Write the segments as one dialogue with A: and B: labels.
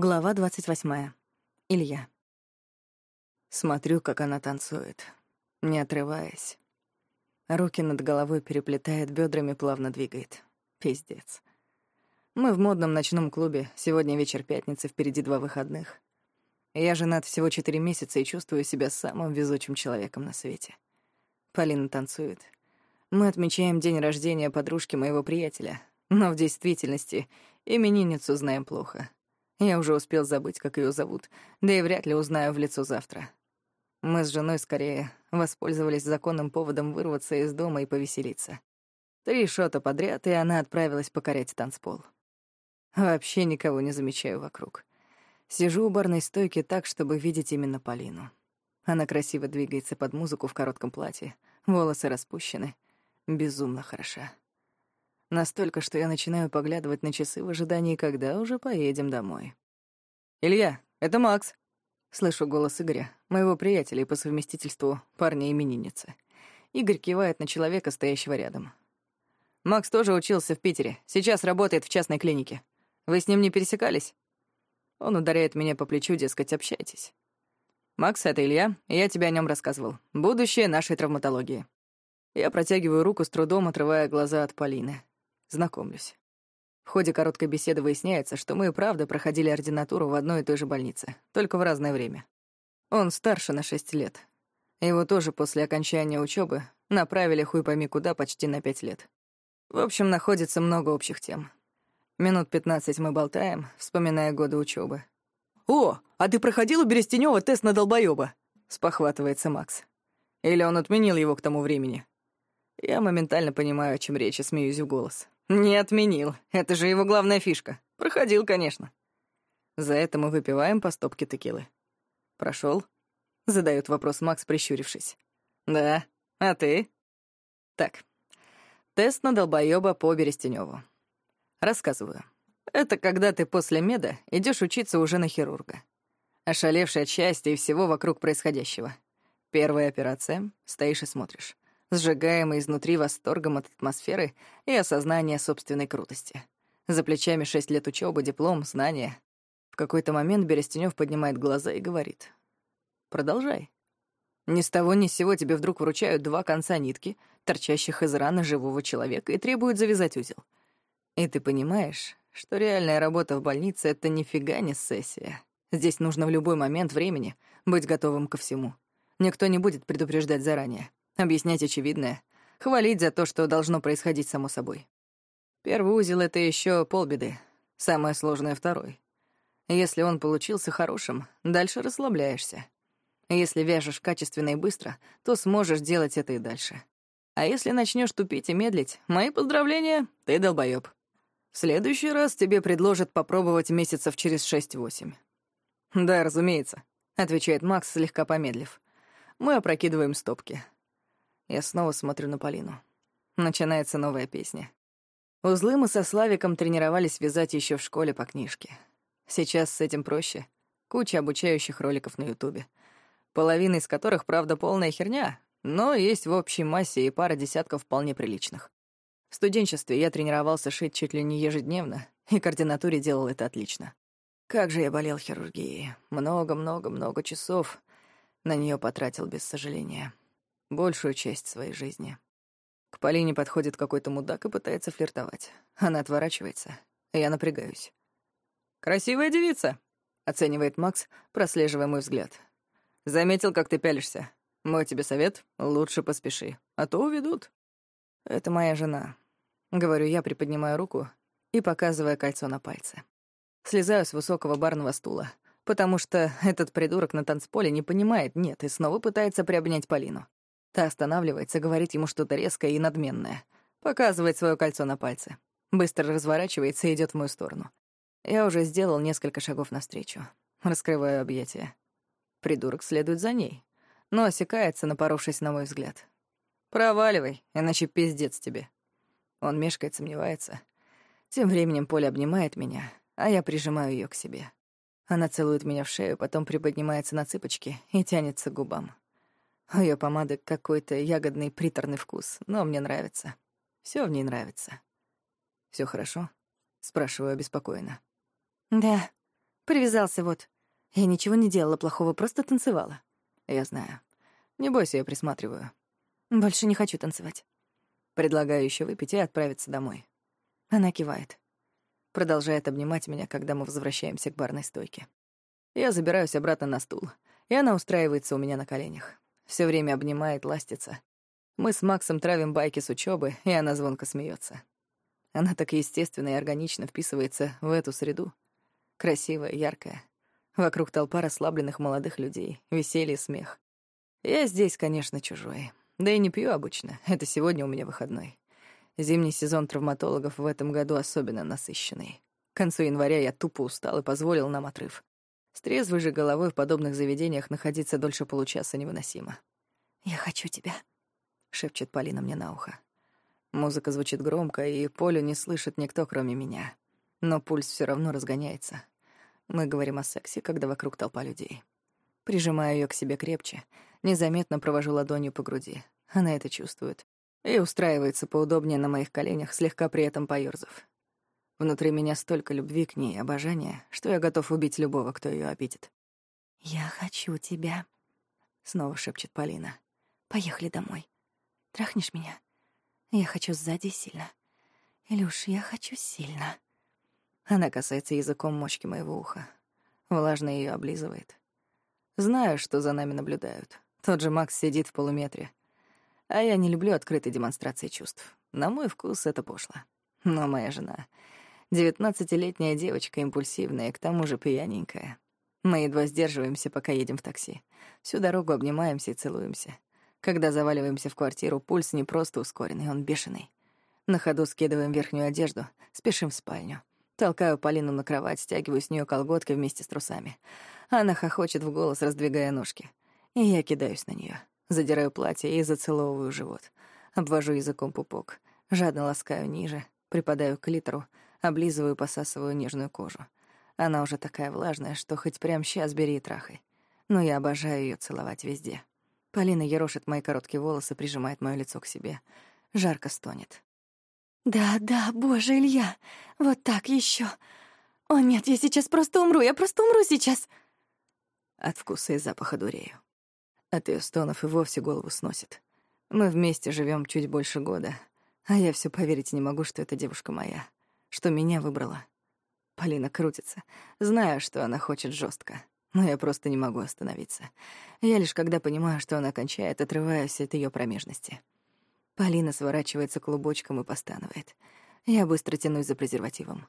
A: Глава двадцать восьмая. Илья. Смотрю, как она танцует, не отрываясь. Руки над головой переплетает, бедрами плавно двигает. Пиздец. Мы в модном ночном клубе, сегодня вечер пятницы, впереди два выходных. Я женат всего четыре месяца и чувствую себя самым везучим человеком на свете. Полина танцует. Мы отмечаем день рождения подружки моего приятеля, но в действительности именинницу знаем плохо — я уже успел забыть, как ее зовут, да и вряд ли узнаю в лицо завтра. Мы с женой скорее воспользовались законным поводом вырваться из дома и повеселиться. Три шота подряд, и она отправилась покорять танцпол. Вообще никого не замечаю вокруг. Сижу у барной стойки так, чтобы видеть именно Полину. Она красиво двигается под музыку в коротком платье, волосы распущены, безумно хороша. Настолько, что я начинаю поглядывать на часы в ожидании, когда уже поедем домой. «Илья, это Макс!» Слышу голос Игоря, моего приятеля и по совместительству парня-именинницы. Игорь кивает на человека, стоящего рядом. «Макс тоже учился в Питере, сейчас работает в частной клинике. Вы с ним не пересекались?» Он ударяет меня по плечу, дескать, общайтесь. «Макс, это Илья, я тебе о нем рассказывал. Будущее нашей травматологии». Я протягиваю руку, с трудом отрывая глаза от Полины. Знакомлюсь. В ходе короткой беседы выясняется, что мы и правда проходили ординатуру в одной и той же больнице, только в разное время. Он старше на шесть лет. Его тоже после окончания учебы направили хуй пойми куда почти на пять лет. В общем, находится много общих тем. Минут пятнадцать мы болтаем, вспоминая годы учебы. «О, а ты проходил у Берестенёва тест на долбоёба?» — спохватывается Макс. Или он отменил его к тому времени? Я моментально понимаю, о чем речь, и смеюсь в голос. «Не отменил. Это же его главная фишка. Проходил, конечно». За это мы выпиваем по стопке текилы. Прошел? задает вопрос Макс, прищурившись. «Да. А ты?» «Так. Тест на долбоёба по Берестенёву. Рассказываю. Это когда ты после меда идешь учиться уже на хирурга. Ошалевший от счастья и всего вокруг происходящего. Первая операция, стоишь и смотришь сжигаемый изнутри восторгом от атмосферы и осознания собственной крутости. За плечами шесть лет учебы, диплом, знания. В какой-то момент Берестенёв поднимает глаза и говорит. «Продолжай». Ни с того ни с сего тебе вдруг вручают два конца нитки, торчащих из раны живого человека, и требуют завязать узел. И ты понимаешь, что реальная работа в больнице — это нифига не сессия. Здесь нужно в любой момент времени быть готовым ко всему. Никто не будет предупреждать заранее объяснять очевидное, хвалить за то, что должно происходить само собой. Первый узел — это еще полбеды, самое сложное — второй. Если он получился хорошим, дальше расслабляешься. Если вяжешь качественно и быстро, то сможешь делать это и дальше. А если начнешь тупить и медлить, мои поздравления, ты долбоёб. В следующий раз тебе предложат попробовать месяцев через шесть-восемь. «Да, разумеется», — отвечает Макс, слегка помедлив. Мы опрокидываем стопки. Я снова смотрю на Полину. Начинается новая песня. Узлы мы со Славиком тренировались вязать еще в школе по книжке. Сейчас с этим проще. Куча обучающих роликов на Ютубе. Половина из которых, правда, полная херня, но есть в общей массе и пара десятков вполне приличных. В студенчестве я тренировался шить чуть ли не ежедневно, и координатуре делал это отлично. Как же я болел хирургией. Много-много-много часов на нее потратил без сожаления большую часть своей жизни. К Полине подходит какой-то мудак и пытается флиртовать. Она отворачивается, и я напрягаюсь. «Красивая девица», — оценивает Макс, прослеживая мой взгляд. «Заметил, как ты пялишься. Мой тебе совет — лучше поспеши, а то уведут». «Это моя жена», — говорю я, приподнимая руку и показывая кольцо на пальце. Слезаю с высокого барного стула, потому что этот придурок на танцполе не понимает «нет» и снова пытается приобнять Полину. Та останавливается, говорит ему что-то резкое и надменное. Показывает свое кольцо на пальце. Быстро разворачивается и идет в мою сторону. Я уже сделал несколько шагов навстречу. Раскрываю объятия. Придурок следует за ней, но осекается, напоровшись на мой взгляд. «Проваливай, иначе пиздец тебе». Он мешкает, сомневается. Тем временем Поля обнимает меня, а я прижимаю ее к себе. Она целует меня в шею, потом приподнимается на цыпочки и тянется к губам. У её помады какой-то ягодный приторный вкус, но мне нравится. Всё в ней нравится. Всё хорошо?» — спрашиваю обеспокоенно.
B: «Да», —
A: Привязался вот. Я ничего не делала плохого, просто танцевала.
B: Я знаю. Не бойся, я присматриваю.
A: Больше не хочу танцевать.
B: Предлагаю еще выпить и отправиться домой.
A: Она кивает.
B: Продолжает обнимать меня, когда мы возвращаемся к барной стойке. Я забираюсь обратно на стул, и она устраивается у меня на коленях. Все время обнимает, ластится. Мы с Максом травим байки с учебы, и она звонко смеется. Она так естественно и органично вписывается в эту среду. Красивая, яркая. Вокруг толпа расслабленных молодых людей, веселье, смех. Я здесь, конечно, чужой. Да и не пью обычно. Это сегодня у меня выходной. Зимний сезон травматологов в этом году особенно насыщенный. К концу января я тупо устал и позволил нам отрыв. С трезвой же головой в подобных заведениях находиться дольше получаса невыносимо.
A: «Я хочу тебя», —
B: шепчет Полина мне на ухо. Музыка звучит громко, и Полю не слышит никто, кроме меня. Но пульс все равно разгоняется. Мы говорим о сексе, когда вокруг толпа людей. Прижимаю ее к себе крепче, незаметно провожу ладонью по груди. Она это чувствует и устраивается поудобнее на моих коленях, слегка при этом поёрзав. Внутри меня столько любви к ней и обожания, что я готов убить любого, кто ее обидит.
A: «Я хочу тебя», —
B: снова шепчет Полина.
A: «Поехали домой. Трахнешь меня? Я хочу сзади сильно. Илюш, я хочу сильно».
B: Она касается языком мочки моего уха. Влажно ее облизывает. Знаю, что за нами наблюдают. Тот же Макс сидит в полуметре, а я не люблю открытой демонстрации чувств. На мой вкус это пошло. Но моя жена — девятнадцатилетняя девочка, импульсивная, к тому же пьяненькая. Мы едва сдерживаемся, пока едем в такси. Всю дорогу обнимаемся и целуемся. Когда заваливаемся в квартиру, пульс не просто ускоренный, он бешеный. На ходу скидываем верхнюю одежду, спешим в спальню. Толкаю Полину на кровать, стягиваю с нее колготки вместе с трусами. Она хохочет в голос, раздвигая ножки. И я кидаюсь на нее. Задираю платье и зацеловываю живот. Обвожу языком пупок. Жадно ласкаю ниже, припадаю к литру, облизываю и посасываю нежную кожу. Она уже такая влажная, что хоть прямо сейчас бери и трахай. Но я обожаю ее целовать везде. Полина ерошит мои короткие волосы, прижимает мое лицо к себе. Жарко стонет.
A: «Да, да, боже, Илья, вот так еще. О нет, я сейчас просто умру, я просто умру сейчас!»
B: От вкуса и запаха дурею. От ее стонов и вовсе голову сносит. Мы вместе живем чуть больше года, а я все поверить не могу, что эта девушка моя, что меня выбрала. Полина крутится, знаю, что она хочет жестко, но я просто не могу остановиться. Я лишь когда понимаю, что она кончает, отрываюсь от ее промежности. Полина сворачивается клубочком и постанывает. Я быстро тянусь за презервативом.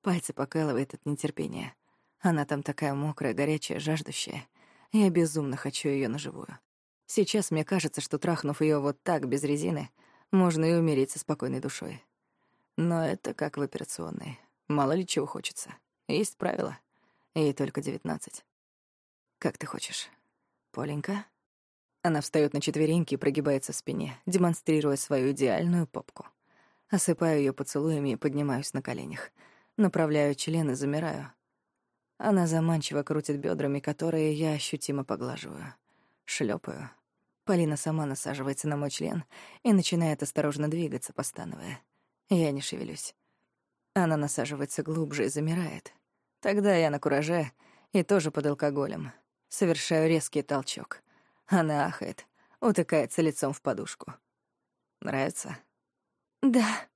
B: Пальцы покалывает от нетерпения. Она там такая мокрая, горячая, жаждущая. Я безумно хочу ее на живую. Сейчас мне кажется, что трахнув ее вот так, без резины, можно и умереть со спокойной душой. Но это как в операционной. Мало ли чего хочется. Есть правила. Ей только девятнадцать. Как ты хочешь? Поленька? Она встает на четвереньки и прогибается в спине, демонстрируя свою идеальную попку. Осыпаю ее поцелуями и поднимаюсь на коленях. Направляю член и замираю, она заманчиво крутит бедрами, которые я ощутимо поглаживаю. Шлепаю. Полина сама насаживается на мой член и начинает осторожно двигаться, постановая. Я не шевелюсь. Она насаживается глубже и замирает. Тогда я на кураже и тоже под алкоголем. Совершаю резкий толчок. Она ахает, утыкается лицом в подушку. Нравится?
A: Да.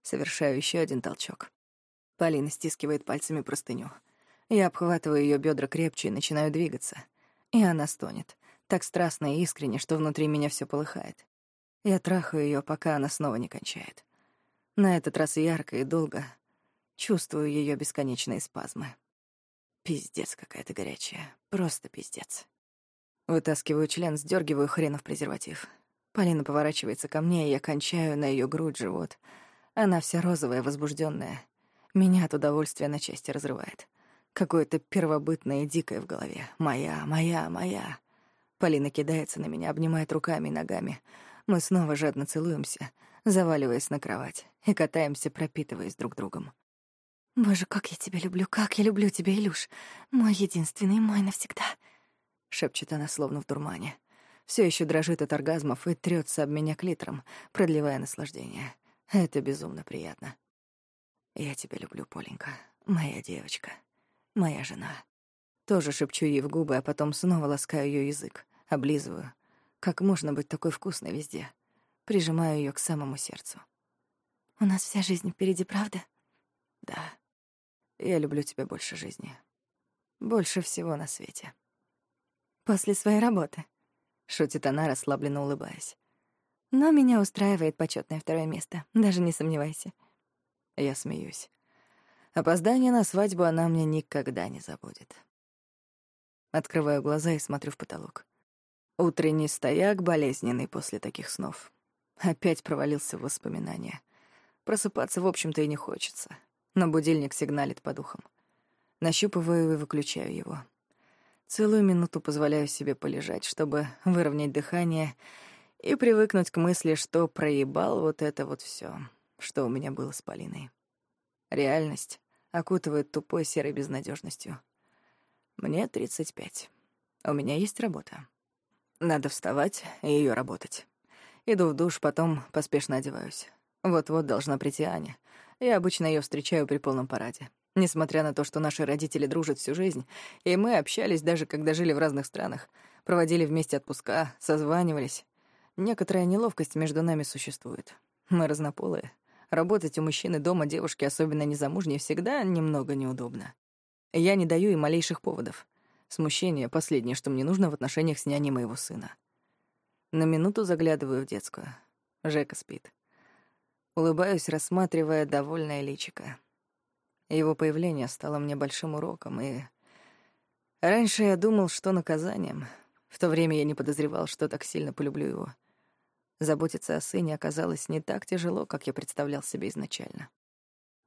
B: Совершаю еще один толчок. Полина стискивает пальцами простыню. Я обхватываю ее бедра крепче и начинаю двигаться. И она стонет. Так страстно и искренне, что внутри меня все полыхает. Я трахаю ее, пока она снова не кончает. На этот раз ярко и долго. Чувствую ее бесконечные спазмы. Пиздец какая-то горячая. Просто пиздец. Вытаскиваю член, сдергиваю хренов презерватив. Полина поворачивается ко мне, и я кончаю на ее грудь, живот. Она вся розовая, возбужденная. Меня от удовольствия на части разрывает. Какое-то первобытное и дикое в голове. Моя, моя, моя. Полина кидается на меня, обнимает руками и ногами. Мы снова жадно целуемся, заваливаясь на кровать и катаемся, пропитываясь друг другом.
A: «Боже, как я тебя люблю, как я люблю тебя, Илюш! Мой единственный, мой навсегда!»
B: Шепчет она, словно в дурмане. Все еще дрожит от оргазмов и трется об меня клитором, продлевая наслаждение. Это безумно приятно. Я тебя люблю, Поленька, моя девочка. моя жена. Тоже шепчу ей в губы, а потом снова ласкаю ее язык, облизываю. Как можно быть такой вкусной везде? Прижимаю ее к самому сердцу. У нас вся жизнь впереди, правда? Да. Я люблю тебя больше жизни. Больше всего на свете. После своей работы. Шутит она, расслабленно улыбаясь. Но меня устраивает почетное второе место, даже не сомневайся. Я смеюсь. Опоздание на свадьбу она мне никогда не забудет. Открываю глаза и смотрю в потолок. Утренний стояк болезненный после таких снов. Опять провалился в воспоминания. Просыпаться, в общем-то, и не хочется. Но будильник сигналит по духам. Нащупываю и выключаю его. Целую минуту позволяю себе полежать, чтобы выровнять дыхание и привыкнуть к мысли, что проебал вот это вот все, что у меня было с Полиной. Реальность окутывает тупой серой безнадежностью. Мне 35. У меня есть работа. Надо вставать и ее работать. Иду в душ, потом поспешно одеваюсь. Вот-вот должна прийти Аня. Я обычно ее встречаю при полном параде. Несмотря на то, что наши родители дружат всю жизнь, и мы общались даже когда жили в разных странах, проводили вместе отпуска, созванивались, некоторая неловкость между нами существует. Мы разнополые. Работать у мужчины дома девушки, особенно незамужней, всегда немного неудобно. Я не даю им малейших поводов. Смущение — последнее, что мне нужно в отношениях с няней моего сына. На минуту заглядываю в детскую. Жека спит. Улыбаюсь, рассматривая довольное личико. Его появление стало мне большим уроком, и... Раньше я думал, что наказанием. В то время я не подозревал, что так сильно полюблю его. Заботиться о сыне оказалось не так тяжело, как я представлял себе изначально.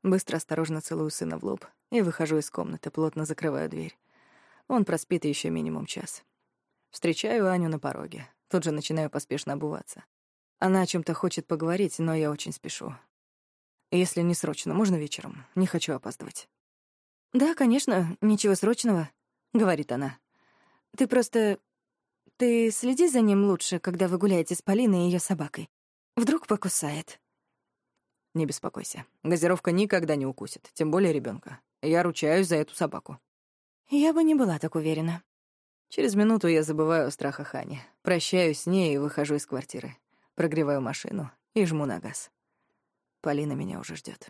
B: Быстро, осторожно целую сына в лоб и выхожу из комнаты, плотно закрываю дверь. Он проспит еще минимум час. Встречаю Аню на пороге. Тут же начинаю поспешно обуваться. Она о чем то хочет поговорить, но я очень спешу. Если не срочно, можно вечером? Не хочу опаздывать. «Да, конечно, ничего срочного», — говорит она. «Ты просто ты следи за ним лучше, когда вы гуляете с Полиной и ее собакой. Вдруг покусает.
A: Не беспокойся. Газировка никогда не укусит, тем более ребенка. Я ручаюсь за эту собаку.
B: Я бы не была так уверена.
A: Через минуту я забываю о страхах Ани. Прощаюсь с ней и выхожу из квартиры. Прогреваю машину и жму на газ. Полина меня уже ждет.